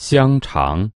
香肠。